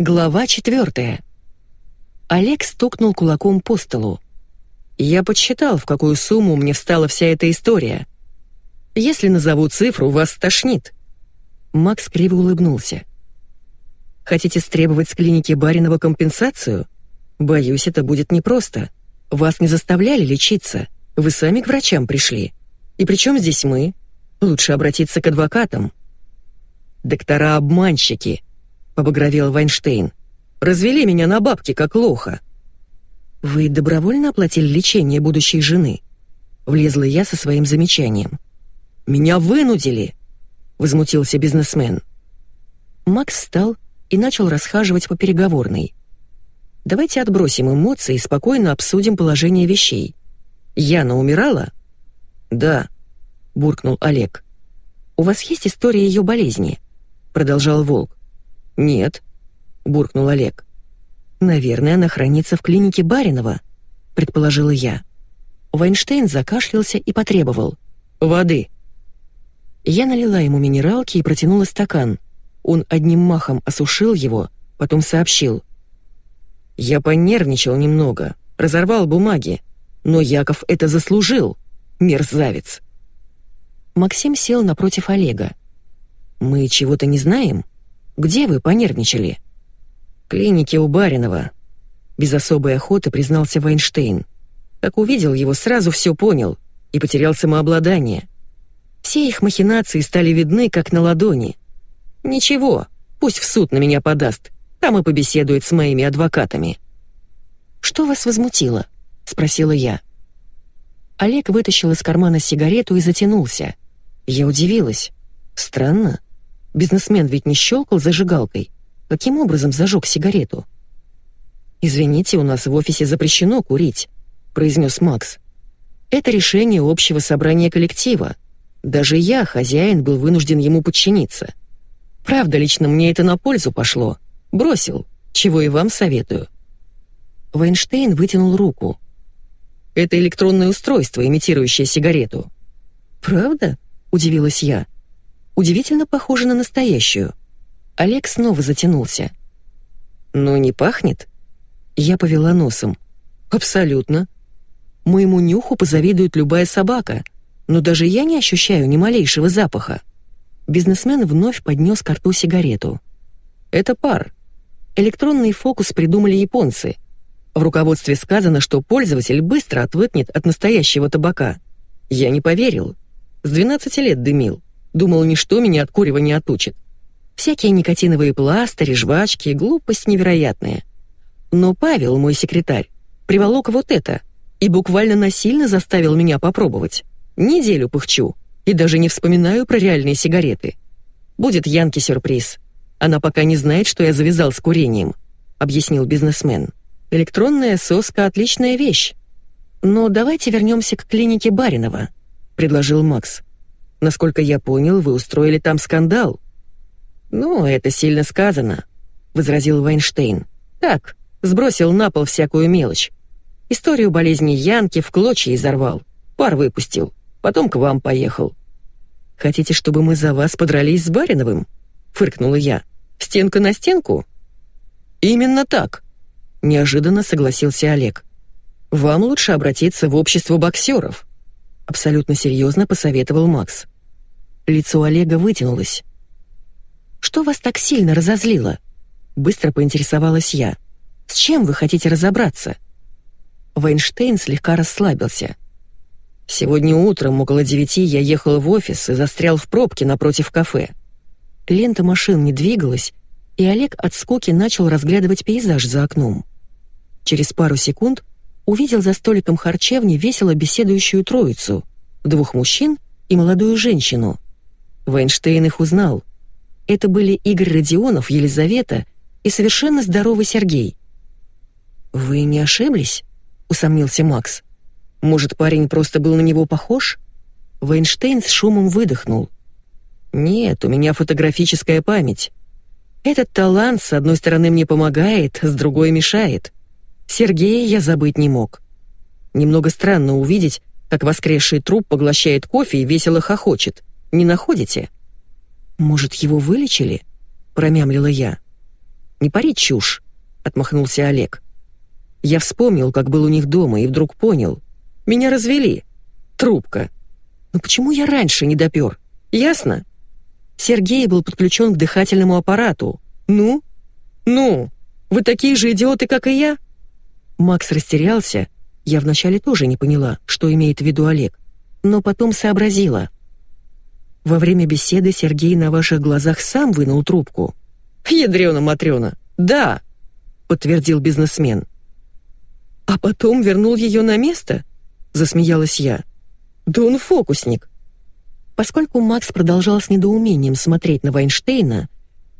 Глава четвертая. Олег стукнул кулаком по столу. Я подсчитал, в какую сумму мне встала вся эта история. Если назову цифру, вас стошнит. Макс криво улыбнулся. Хотите стребовать с клиники Баринова компенсацию? Боюсь, это будет непросто. Вас не заставляли лечиться. Вы сами к врачам пришли. И при чем здесь мы? Лучше обратиться к адвокатам. Доктора-обманщики, побагровел Вайнштейн. Развели меня на бабки, как лоха. Вы добровольно оплатили лечение будущей жены? Влезла я со своим замечанием. Меня вынудили, возмутился бизнесмен. Макс встал и начал расхаживать по переговорной. Давайте отбросим эмоции и спокойно обсудим положение вещей. Яна умирала? Да, буркнул Олег. У вас есть история ее болезни? продолжал Волк. «Нет», — буркнул Олег. «Наверное, она хранится в клинике Баринова», — предположила я. Вайнштейн закашлялся и потребовал. «Воды». Я налила ему минералки и протянула стакан. Он одним махом осушил его, потом сообщил. «Я понервничал немного, разорвал бумаги, но Яков это заслужил, мерзавец». Максим сел напротив Олега. «Мы чего-то не знаем?» Где вы понервничали?» «Клинике у Баринова», — без особой охоты признался Вайнштейн. Как увидел его, сразу все понял и потерял самообладание. Все их махинации стали видны, как на ладони. «Ничего, пусть в суд на меня подаст, там и побеседует с моими адвокатами». «Что вас возмутило?» — спросила я. Олег вытащил из кармана сигарету и затянулся. Я удивилась. Странно. Бизнесмен ведь не щелкал зажигалкой. Каким образом зажег сигарету? «Извините, у нас в офисе запрещено курить», — произнес Макс. «Это решение общего собрания коллектива. Даже я, хозяин, был вынужден ему подчиниться. Правда, лично мне это на пользу пошло. Бросил, чего и вам советую». Вайнштейн вытянул руку. «Это электронное устройство, имитирующее сигарету». «Правда?» — удивилась я удивительно похожа на настоящую. Олег снова затянулся. «Но не пахнет?» Я повела носом. «Абсолютно. Моему нюху позавидует любая собака, но даже я не ощущаю ни малейшего запаха». Бизнесмен вновь поднес к рту сигарету. «Это пар. Электронный фокус придумали японцы. В руководстве сказано, что пользователь быстро отвыкнет от настоящего табака. Я не поверил. С 12 лет дымил. Думал, ничто меня от курева отучит. Всякие никотиновые пластыри, жвачки, глупость невероятная. Но Павел, мой секретарь, приволок вот это и буквально насильно заставил меня попробовать. Неделю пыхчу и даже не вспоминаю про реальные сигареты. Будет Янке сюрприз. Она пока не знает, что я завязал с курением, объяснил бизнесмен. Электронная соска — отличная вещь. Но давайте вернемся к клинике Баринова, предложил Макс. Насколько я понял, вы устроили там скандал». «Ну, это сильно сказано», — возразил Вайнштейн. «Так, сбросил на пол всякую мелочь. Историю болезни Янки в клочья изорвал. Пар выпустил. Потом к вам поехал». «Хотите, чтобы мы за вас подрались с Бариновым?» — фыркнула я. «Стенка на стенку?» «Именно так», — неожиданно согласился Олег. «Вам лучше обратиться в общество боксеров», — абсолютно серьезно посоветовал Макс. Лицо Олега вытянулось. «Что вас так сильно разозлило?» Быстро поинтересовалась я. «С чем вы хотите разобраться?» Вайнштейн слегка расслабился. «Сегодня утром около девяти я ехал в офис и застрял в пробке напротив кафе. Лента машин не двигалась, и Олег от скуки начал разглядывать пейзаж за окном. Через пару секунд увидел за столиком харчевни весело беседующую троицу, двух мужчин и молодую женщину. Вайнштейн их узнал. Это были Игорь Родионов, Елизавета и совершенно здоровый Сергей. «Вы не ошиблись?» — усомнился Макс. «Может, парень просто был на него похож?» Вайнштейн с шумом выдохнул. «Нет, у меня фотографическая память. Этот талант, с одной стороны, мне помогает, с другой мешает. Сергея я забыть не мог. Немного странно увидеть, как воскресший труп поглощает кофе и весело хохочет. Не находите?» «Может, его вылечили?» — промямлила я. не пари чушь», — отмахнулся Олег. Я вспомнил, как был у них дома, и вдруг понял. Меня развели. Трубка. Но почему я раньше не допер? Ясно? Сергей был подключен к дыхательному аппарату. Ну? Ну? Вы такие же идиоты, как и я? Макс растерялся. Я вначале тоже не поняла, что имеет в виду Олег, но потом сообразила. Во время беседы Сергей на ваших глазах сам вынул трубку. «Ядрёна-матрёна, да!» — подтвердил бизнесмен. «А потом вернул ее на место?» — засмеялась я. «Да он фокусник!» Поскольку Макс продолжал с недоумением смотреть на Вайнштейна,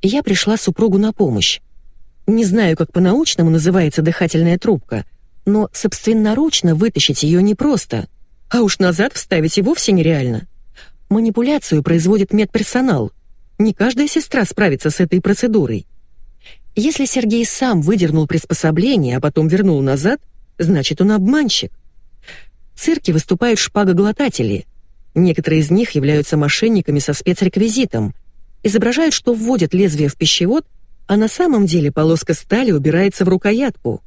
я пришла супругу на помощь. Не знаю, как по-научному называется дыхательная трубка, но собственноручно вытащить ее непросто, а уж назад вставить и вовсе нереально. Манипуляцию производит медперсонал. Не каждая сестра справится с этой процедурой. Если Сергей сам выдернул приспособление, а потом вернул назад, значит, он обманщик. В цирке выступают шпагоглотатели. Некоторые из них являются мошенниками со спецреквизитом, изображают, что вводят лезвие в пищевод, а на самом деле полоска стали убирается в рукоятку.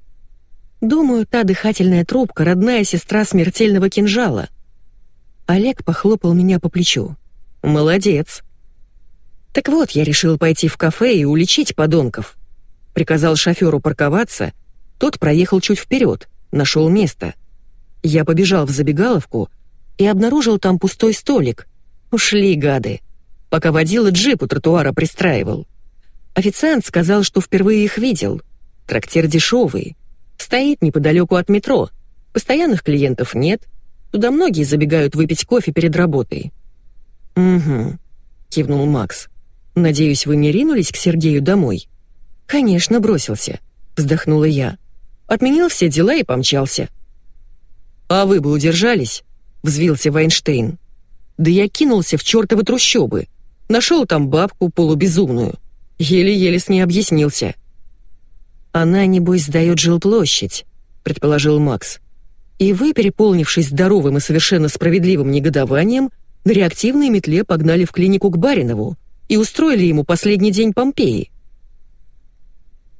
Думаю, та дыхательная трубка — родная сестра смертельного кинжала. Олег похлопал меня по плечу. «Молодец!» Так вот, я решил пойти в кафе и уличить подонков. Приказал шоферу парковаться, тот проехал чуть вперед, нашел место. Я побежал в забегаловку и обнаружил там пустой столик. Ушли, гады. Пока водила джип у тротуара пристраивал. Официант сказал, что впервые их видел. Трактир дешевый. Стоит неподалеку от метро. Постоянных клиентов нет. Туда многие забегают выпить кофе перед работой. «Угу», — кивнул Макс. «Надеюсь, вы не ринулись к Сергею домой?» «Конечно, бросился», — вздохнула я. Отменил все дела и помчался. «А вы бы удержались?» — взвился Вайнштейн. «Да я кинулся в чертовы трущобы. Нашел там бабку полубезумную. Еле-еле с ней объяснился. «Она, небось, сдает жилплощадь», — предположил Макс. «И вы, переполнившись здоровым и совершенно справедливым негодованием, на реактивной метле погнали в клинику к Баринову и устроили ему последний день Помпеи».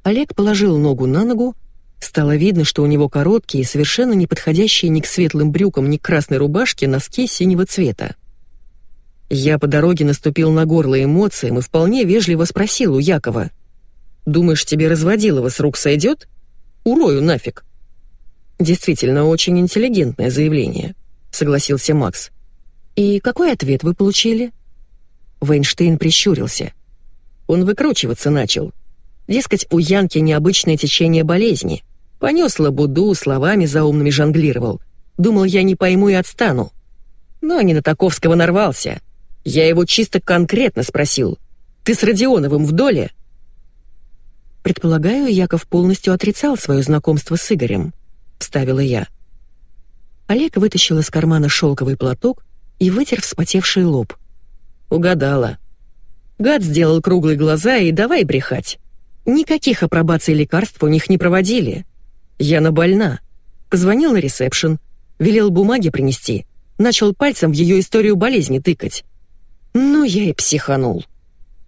Олег положил ногу на ногу, Стало видно, что у него короткие, совершенно не подходящие ни к светлым брюкам, ни к красной рубашке носки синего цвета. Я по дороге наступил на горло эмоциям и вполне вежливо спросил у Якова. «Думаешь, тебе разводилово с рук сойдет? Урою нафиг!» «Действительно, очень интеллигентное заявление», — согласился Макс. «И какой ответ вы получили?» Вейнштейн прищурился. Он выкручиваться начал. Дескать, у Янки необычное течение болезни. Понес лабуду, словами заумными жонглировал. Думал, я не пойму и отстану. Но не на Таковского нарвался. Я его чисто конкретно спросил. «Ты с Родионовым в доле?» «Предполагаю, Яков полностью отрицал свое знакомство с Игорем», — вставила я. Олег вытащил из кармана шелковый платок и вытер вспотевший лоб. Угадала. Гад сделал круглые глаза и давай брехать. Никаких апробаций лекарств у них не проводили. Яна больна. Позвонил на ресепшн, велел бумаги принести, начал пальцем в ее историю болезни тыкать. Ну, я и психанул.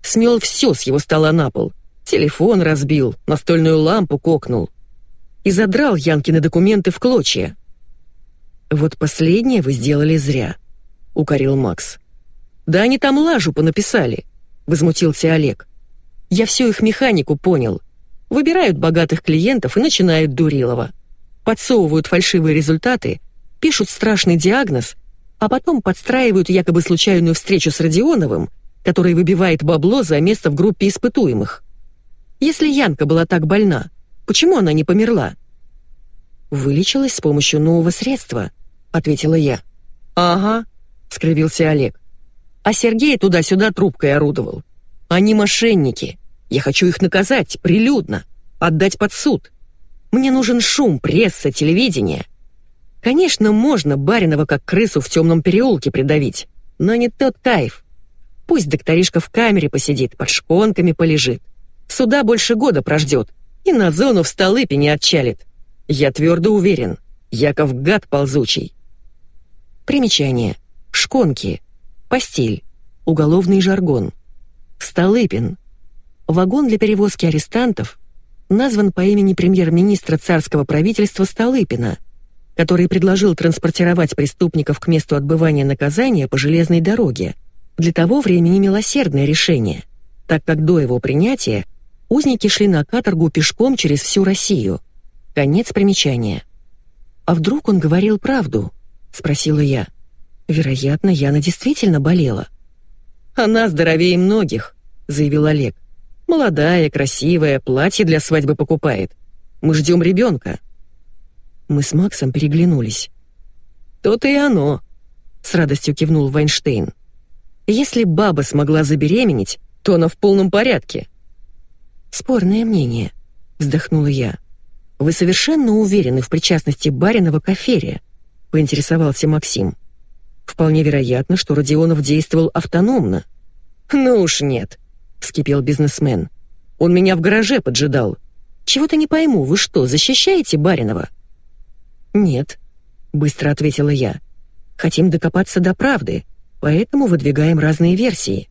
Смел все с его стола на пол. Телефон разбил, настольную лампу кокнул. И задрал Янкины документы в клочья. «Вот последнее вы сделали зря», — укорил Макс. «Да они там лажу понаписали», — возмутился Олег. «Я всю их механику понял. Выбирают богатых клиентов и начинают дурилово. Подсовывают фальшивые результаты, пишут страшный диагноз а потом подстраивают якобы случайную встречу с Родионовым, который выбивает бабло за место в группе испытуемых. Если Янка была так больна, почему она не померла? «Вылечилась с помощью нового средства», — ответила я. «Ага», — скривился Олег. «А Сергей туда-сюда трубкой орудовал. Они мошенники. Я хочу их наказать, прилюдно, отдать под суд. Мне нужен шум, пресса, телевидение. Конечно, можно Баринова как крысу в темном переулке придавить, но не тот кайф. Пусть докторишка в камере посидит, под шконками полежит. Суда больше года прождет и на зону в Столыпе не отчалит. Я твердо уверен, Яков гад ползучий. Примечание. Шконки. Постель. Уголовный жаргон. Столыпин. Вагон для перевозки арестантов назван по имени премьер-министра царского правительства Столыпина, который предложил транспортировать преступников к месту отбывания наказания по железной дороге. Для того времени милосердное решение, так как до его принятия узники шли на каторгу пешком через всю Россию. Конец примечания. «А вдруг он говорил правду?» — спросила я. Вероятно, Яна действительно болела. «Она здоровее многих», — заявил Олег. «Молодая, красивая, платье для свадьбы покупает. Мы ждем ребенка». Мы с Максом переглянулись. «То-то и оно», — с радостью кивнул Вайнштейн. «Если баба смогла забеременеть, то она в полном порядке». «Спорное мнение», — вздохнула я. «Вы совершенно уверены в причастности Баринова к афере?» — поинтересовался Максим. «Вполне вероятно, что Родионов действовал автономно». «Ну уж нет», — вскипел бизнесмен. «Он меня в гараже поджидал. Чего-то не пойму, вы что, защищаете Баринова?» «Нет», — быстро ответила я. «Хотим докопаться до правды, поэтому выдвигаем разные версии».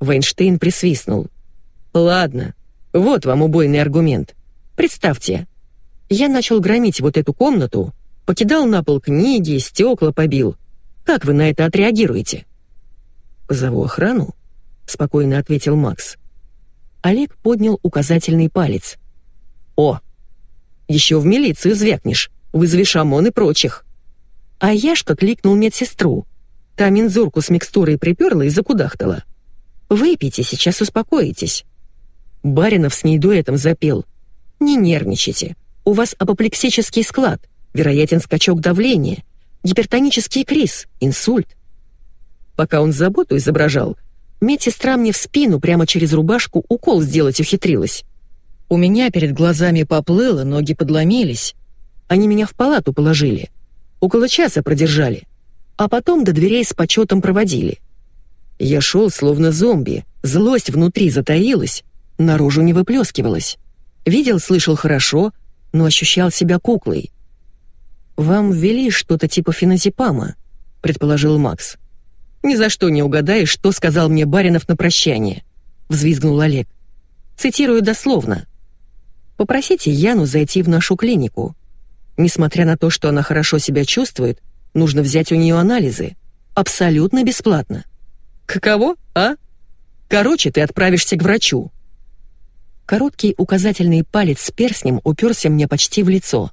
Вайнштейн присвистнул. «Ладно, вот вам убойный аргумент. Представьте, я начал громить вот эту комнату, покидал на пол книги, стекла побил. Как вы на это отреагируете?» «Позову охрану», — спокойно ответил Макс. Олег поднял указательный палец. «О, еще в милицию звякнешь, вызовешь ОМОН и прочих». А Яшка кликнул медсестру. Та мензурку с микстурой приперла и закудахтала. «Выпейте, сейчас успокоитесь». Баринов с ней дуэтом запел. «Не нервничайте, у вас апоплексический склад, вероятен скачок давления, гипертонический криз, инсульт». Пока он заботу изображал, медсестра мне в спину прямо через рубашку укол сделать ухитрилась. У меня перед глазами поплыло, ноги подломились. Они меня в палату положили. Около часа продержали. А потом до дверей с почетом проводили. Я шел словно зомби, злость внутри затаилась, наружу не выплескивалась. Видел, слышал хорошо, но ощущал себя куклой. «Вам ввели что-то типа феназепама», — предположил Макс. «Ни за что не угадаешь, что сказал мне Баринов на прощание», — взвизгнул Олег. Цитирую дословно. «Попросите Яну зайти в нашу клинику. Несмотря на то, что она хорошо себя чувствует, нужно взять у нее анализы. Абсолютно бесплатно». «Каково, а? Короче, ты отправишься к врачу». Короткий указательный палец с перстнем уперся мне почти в лицо.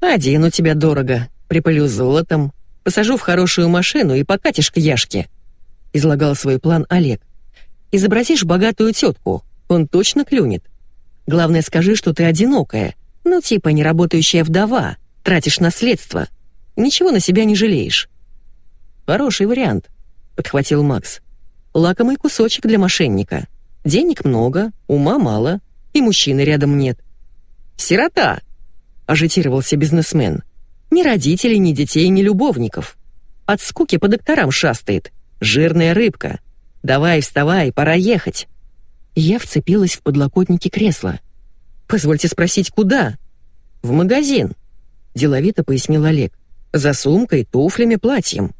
«Одену тебя дорого, припылю золотом, посажу в хорошую машину и покатишь к Яшке», — излагал свой план Олег. «Изобразишь богатую тетку, он точно клюнет. Главное, скажи, что ты одинокая, ну типа неработающая вдова, тратишь наследство. Ничего на себя не жалеешь». «Хороший вариант», — подхватил Макс. «Лакомый кусочек для мошенника. Денег много, ума мало, и мужчины рядом нет». «Сирота!» — ажитировался бизнесмен. Ни родителей, ни детей, ни любовников. От скуки по докторам шастает. Жирная рыбка. Давай, вставай, пора ехать. Я вцепилась в подлокотники кресла. «Позвольте спросить, куда?» «В магазин», — деловито пояснил Олег. «За сумкой, туфлями, платьем.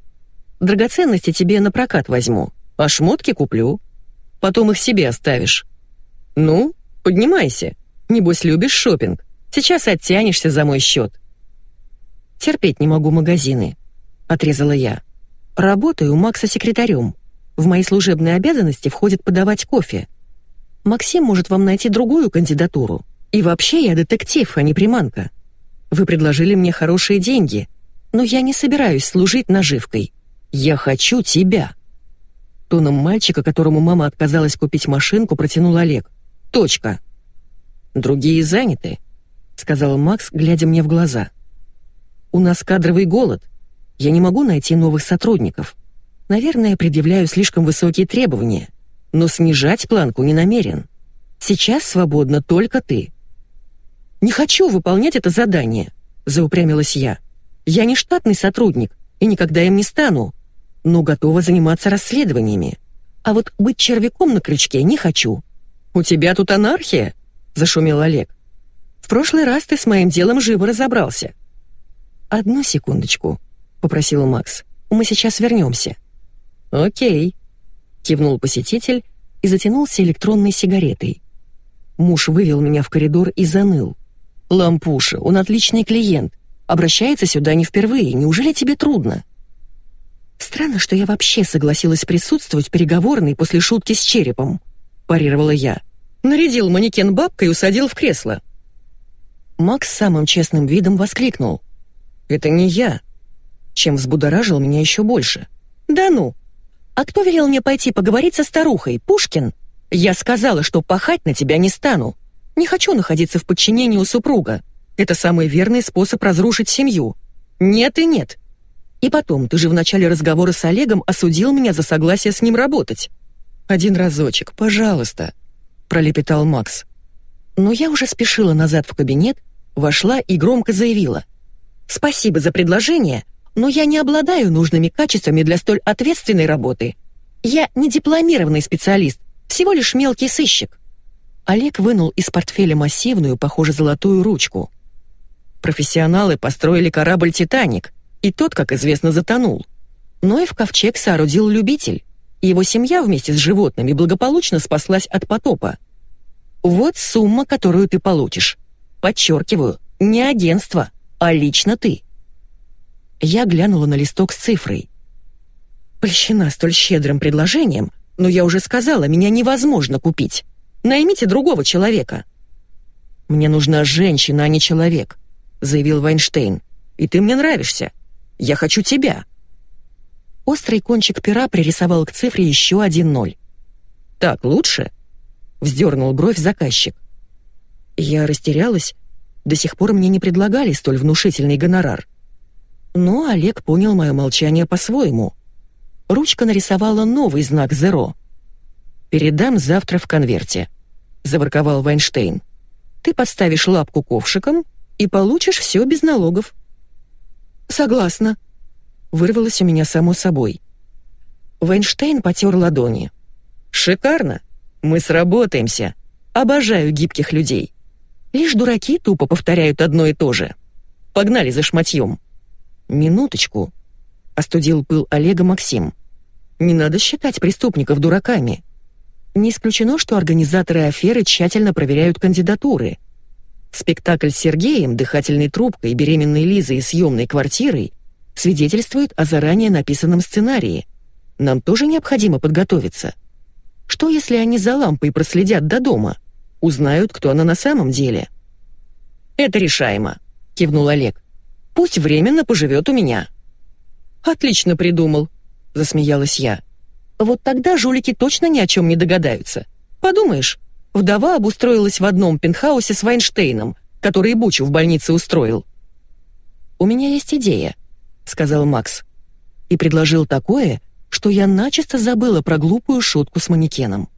Драгоценности тебе на прокат возьму, а шмотки куплю. Потом их себе оставишь. Ну, поднимайся. Небось, любишь шопинг. Сейчас оттянешься за мой счет. «Терпеть не могу магазины», — отрезала я. «Работаю у Макса секретарем. В мои служебные обязанности входит подавать кофе. Максим может вам найти другую кандидатуру. И вообще я детектив, а не приманка. Вы предложили мне хорошие деньги, но я не собираюсь служить наживкой. Я хочу тебя». Тоном мальчика, которому мама отказалась купить машинку, протянул Олег. «Точка». «Другие заняты», — сказал Макс, глядя мне в глаза. У нас кадровый голод. Я не могу найти новых сотрудников. Наверное, предъявляю слишком высокие требования, но снижать планку не намерен. Сейчас свободна только ты. Не хочу выполнять это задание, заупрямилась я. Я не штатный сотрудник и никогда им не стану, но готова заниматься расследованиями. А вот быть червяком на крючке не хочу. У тебя тут анархия, зашумел Олег. В прошлый раз ты с моим делом живо разобрался. «Одну секундочку», — попросил Макс. «Мы сейчас вернемся». «Окей», — кивнул посетитель и затянулся электронной сигаретой. Муж вывел меня в коридор и заныл. «Лампуша, он отличный клиент. Обращается сюда не впервые. Неужели тебе трудно?» «Странно, что я вообще согласилась присутствовать в переговорной после шутки с черепом», — парировала я. Нарядил манекен бабкой и усадил в кресло. Макс самым честным видом воскликнул. «Это не я!» Чем взбудоражил меня еще больше. «Да ну! А кто велел мне пойти поговорить со старухой, Пушкин? Я сказала, что пахать на тебя не стану. Не хочу находиться в подчинении у супруга. Это самый верный способ разрушить семью. Нет и нет. И потом, ты же в начале разговора с Олегом осудил меня за согласие с ним работать. Один разочек, пожалуйста пролепетал Макс. Но я уже спешила назад в кабинет, вошла и громко заявила. «Спасибо за предложение, но я не обладаю нужными качествами для столь ответственной работы. Я не дипломированный специалист, всего лишь мелкий сыщик». Олег вынул из портфеля массивную, похоже, золотую ручку. Профессионалы построили корабль «Титаник», и тот, как известно, затонул. Но и в ковчег соорудил любитель его семья вместе с животными благополучно спаслась от потопа. Вот сумма, которую ты получишь. Подчеркиваю, не агентство, а лично ты. Я глянула на листок с цифрой. Польщена столь щедрым предложением, но я уже сказала, меня невозможно купить. Наймите другого человека. «Мне нужна женщина, а не человек», — заявил Вайнштейн. «И ты мне нравишься. Я хочу тебя». Острый кончик пера пририсовал к цифре еще один ноль. «Так лучше?» — вздернул бровь заказчик. Я растерялась. До сих пор мне не предлагали столь внушительный гонорар. Но Олег понял мое молчание по-своему. Ручка нарисовала новый знак «Зеро». «Передам завтра в конверте», — заворковал Вайнштейн. «Ты подставишь лапку ковшиком и получишь все без налогов». «Согласна», вырвалось у меня само собой. Вайнштейн потер ладони. «Шикарно! Мы сработаемся! Обожаю гибких людей! Лишь дураки тупо повторяют одно и то же. Погнали за шматьем!» «Минуточку!» — остудил пыл Олега Максим. «Не надо считать преступников дураками. Не исключено, что организаторы аферы тщательно проверяют кандидатуры. Спектакль с Сергеем, дыхательной трубкой, беременной Лизой и съемной квартирой свидетельствует о заранее написанном сценарии. Нам тоже необходимо подготовиться. Что, если они за лампой проследят до дома? Узнают, кто она на самом деле. «Это решаемо», — кивнул Олег. «Пусть временно поживет у меня». «Отлично придумал», — засмеялась я. «Вот тогда жулики точно ни о чем не догадаются. Подумаешь, вдова обустроилась в одном пентхаусе с Вайнштейном, который Бучу в больнице устроил. У меня есть идея сказал Макс. И предложил такое, что я начисто забыла про глупую шутку с манекеном.